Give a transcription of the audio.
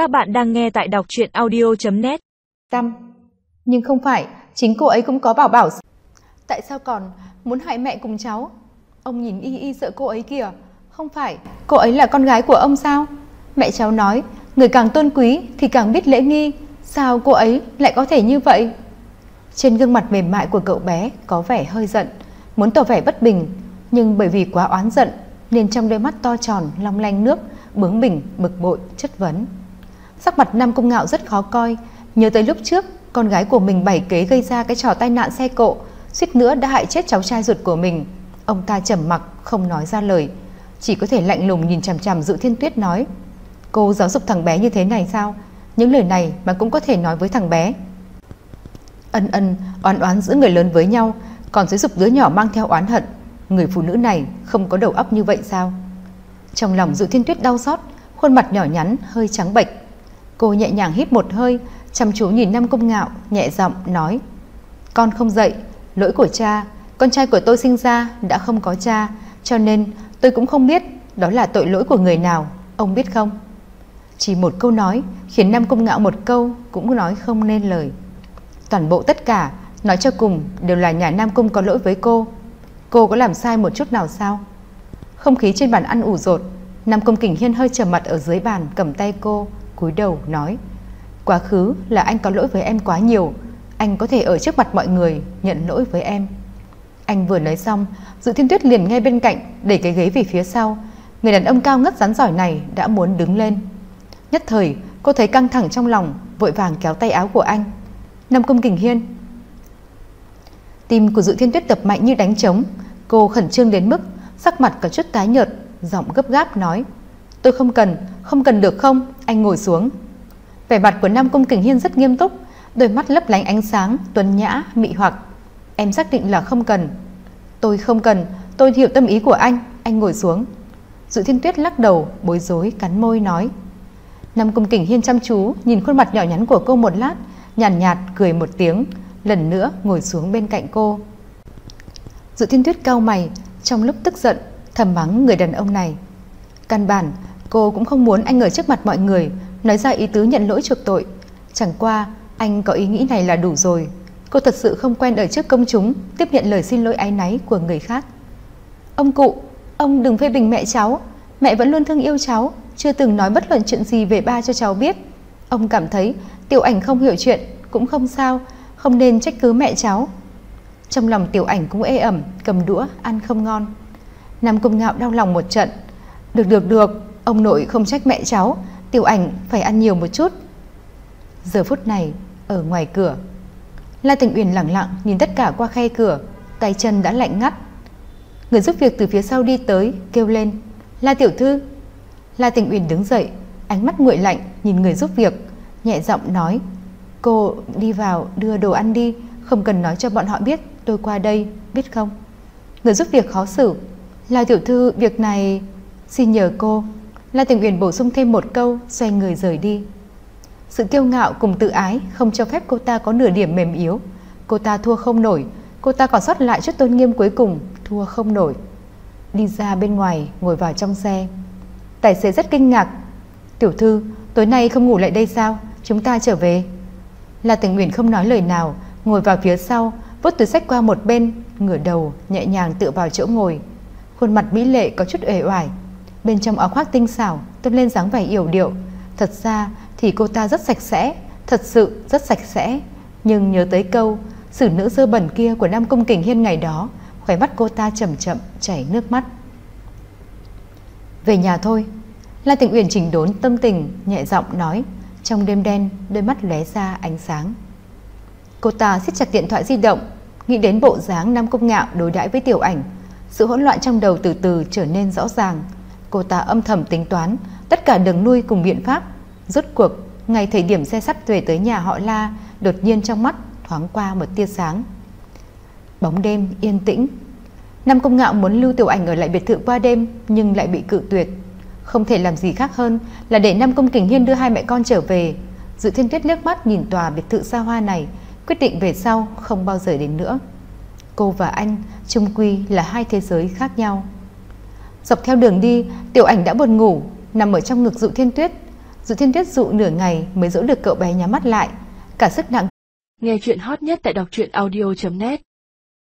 Các bạn đang nghe tại đọc truyện audio.net Tâm. Nhưng không phải, chính cô ấy cũng có bảo bảo Tại sao còn muốn hại mẹ cùng cháu? Ông nhìn y y sợ cô ấy kìa. Không phải, cô ấy là con gái của ông sao? Mẹ cháu nói Người càng tôn quý thì càng biết lễ nghi. Sao cô ấy lại có thể như vậy? Trên gương mặt mềm mại của cậu bé Có vẻ hơi giận Muốn tỏ vẻ bất bình. Nhưng bởi vì quá oán giận Nên trong đôi mắt to tròn long lanh nước Bướng bỉnh, bực bội, chất vấn Sắc mặt Nam Cung Ngạo rất khó coi. Nhớ tới lúc trước, Con gái của mình bảy kế gây ra cái trò tai nạn xe cộ, suýt nữa đã hại chết cháu trai ruột của mình. Ông ta trầm mặc, không nói ra lời. Chỉ có thể lạnh lùng nhìn chằm chằm Dự Thiên Tuyết nói, Cô giáo dục thằng bé như thế này sao? Những lời này mà cũng có thể nói với thằng bé. Ân ân, oán oán giữa người lớn với nhau, Còn dưới dục đứa nhỏ mang theo oán hận. Người phụ nữ này không có đầu óc như vậy sao? Trong lòng Dự Thiên Tuyết đau xót, Khuôn mặt nhỏ nhắn, hơi trắng bệch. Cô nhẹ nhàng hít một hơi, Chăm chú nhìn Nam Công Ngạo, Nhẹ giọng nói, Con không dậy, Lỗi của cha. Con trai của tôi sinh ra đã không có cha, Cho nên tôi cũng không biết Đó là tội lỗi của người nào, Ông biết không? Chỉ một câu nói Khiến Nam Công Ngạo một câu Cũng nói không nên lời. Toàn bộ tất cả Nói cho cùng đều là nhà Nam Cung có lỗi với cô. Cô có làm sai một chút nào sao? Không khí trên bàn ăn ủ rột, Nam Công Kình Hiên hơi trầm mặt ở dưới bàn Cầm tay cô cúi đầu nói, Quá khứ là anh có lỗi với em quá nhiều. Anh có thể ở trước mặt mọi người Nhận lỗi với em. Anh vừa nói xong, Dự Thiên Tuyết liền ngay bên cạnh Đẩy cái ghế về phía sau. Người đàn ông cao ngất rắn giỏi này đã muốn đứng lên. Nhất thời, cô thấy căng thẳng trong lòng, Vội vàng kéo tay áo của anh. Nam Công Kình Hiên. Tim của Dự Thiên Tuyết tập mạnh như đánh trống. Cô khẩn trương đến mức Sắc mặt có chút tái nhợt, Giọng gấp gáp nói Tôi không cần, không cần được không? Anh ngồi xuống. Vẻ mặt của Nam Cung Kình Hiên rất nghiêm túc Đôi mắt lấp lánh ánh sáng, tuấn nhã, mị hoặc. Em xác định là không cần. Tôi không cần, tôi hiểu tâm ý của anh. Anh ngồi xuống. Dự Thiên Tuyết lắc đầu, bối rối, cắn môi nói. Nam Cung Kình Hiên chăm chú Nhìn khuôn mặt nhỏ nhắn của cô một lát Nhàn nhạt, nhạt cười một tiếng Lần nữa ngồi xuống bên cạnh cô. Dự Thiên Tuyết cao mày Trong lúc tức giận Thầm mắng người đàn ông này. Căn bản cô cũng không muốn anh ở trước mặt mọi người. Nói ra ý tứ nhận lỗi chuộc tội. Chẳng qua, anh có ý nghĩ này là đủ rồi. Cô thật sự không quen ở trước công chúng, Tiếp nhận lời xin lỗi áy náy của người khác. Ông cụ, Ông đừng phê bình mẹ cháu. Mẹ vẫn luôn thương yêu cháu, Chưa từng nói bất luận chuyện gì về ba cho cháu biết. Ông cảm thấy, tiểu ảnh không hiểu chuyện, Cũng không sao, Không nên trách cứ mẹ cháu. Trong lòng tiểu ảnh cũng ê ẩm, Cầm đũa, ăn không ngon. Nam Công Ngạo đau lòng một trận. Được được được. Ông nội không trách mẹ cháu, Tiểu ảnh phải ăn nhiều một chút. Giờ phút này, ở ngoài cửa, La Tình Uyển lặng lặng nhìn tất cả qua khe cửa, Tay chân đã lạnh ngắt. Người giúp việc từ phía sau đi tới, Kêu lên, La Tiểu Thư. La Tình Uyển đứng dậy, Ánh mắt nguội lạnh nhìn người giúp việc, Nhẹ giọng nói, Cô đi vào đưa đồ ăn đi, Không cần nói cho bọn họ biết, tôi qua đây, Biết không? Người giúp việc khó xử, La Tiểu Thư, việc này, Xin nhờ cô. La Tình Uyển bổ sung thêm một câu, Xoay người rời đi. Sự kiêu ngạo cùng tự ái Không cho phép cô ta có nửa điểm mềm yếu. Cô ta thua không nổi, Cô ta còn sót lại chút tôn nghiêm cuối cùng, Thua không nổi. Đi ra bên ngoài, ngồi vào trong xe. Tài xế rất kinh ngạc. Tiểu thư, tối nay không ngủ lại đây sao? Chúng ta trở về. La Tình Uyển không nói lời nào, Ngồi vào phía sau, vút túi sách qua một bên, Ngửa đầu, nhẹ nhàng tựa vào chỗ ngồi. Khuôn mặt mỹ lệ có chút uể oải. Bên trong áo khoác tinh xảo Tôn lên dáng vẻ yểu điệu. Thật ra thì cô ta rất sạch sẽ, Thật sự rất sạch sẽ. Nhưng nhớ tới câu Sử nữ dơ bẩn kia của Nam Cung Kình Hiên ngày đó, Khóe mắt cô ta chậm chậm chảy nước mắt. Về nhà thôi. La Tịnh Uyển chỉnh đốn tâm tình, Nhẹ giọng nói, Trong đêm đen, đôi mắt lóe ra ánh sáng. Cô ta siết chặt điện thoại di động, Nghĩ đến bộ dáng Nam Cung Ngạo đối đãi với tiểu ảnh. Sự hỗn loạn trong đầu từ từ trở nên rõ ràng. Cô ta âm thầm tính toán, Tất cả đường nuôi cùng biện pháp. Rốt cuộc, ngày thời điểm xe sắt về tới nhà họ La, Đột nhiên trong mắt thoáng qua một tia sáng. Bóng đêm yên tĩnh. Nam Công Ngạo muốn lưu tiểu ảnh ở lại biệt thự qua đêm, Nhưng lại bị cự tuyệt. Không thể làm gì khác hơn Là để Nam Công Kình Hiên đưa hai mẹ con trở về. Dự thiên tuyết nước mắt nhìn tòa biệt thự xa hoa này, Quyết định về sau không bao giờ đến nữa. Cô và anh, chung quy là hai thế giới khác nhau. Dọc theo đường đi, Tiểu ảnh đã buồn ngủ, Nằm ở trong ngực dụ thiên tuyết Dụ Thiên Tuyết dụ nửa ngày mới dỗ được cậu bé nhắm mắt lại. Cả sức nặng. Nghe chuyện hot nhất tại đọc truyện audio.net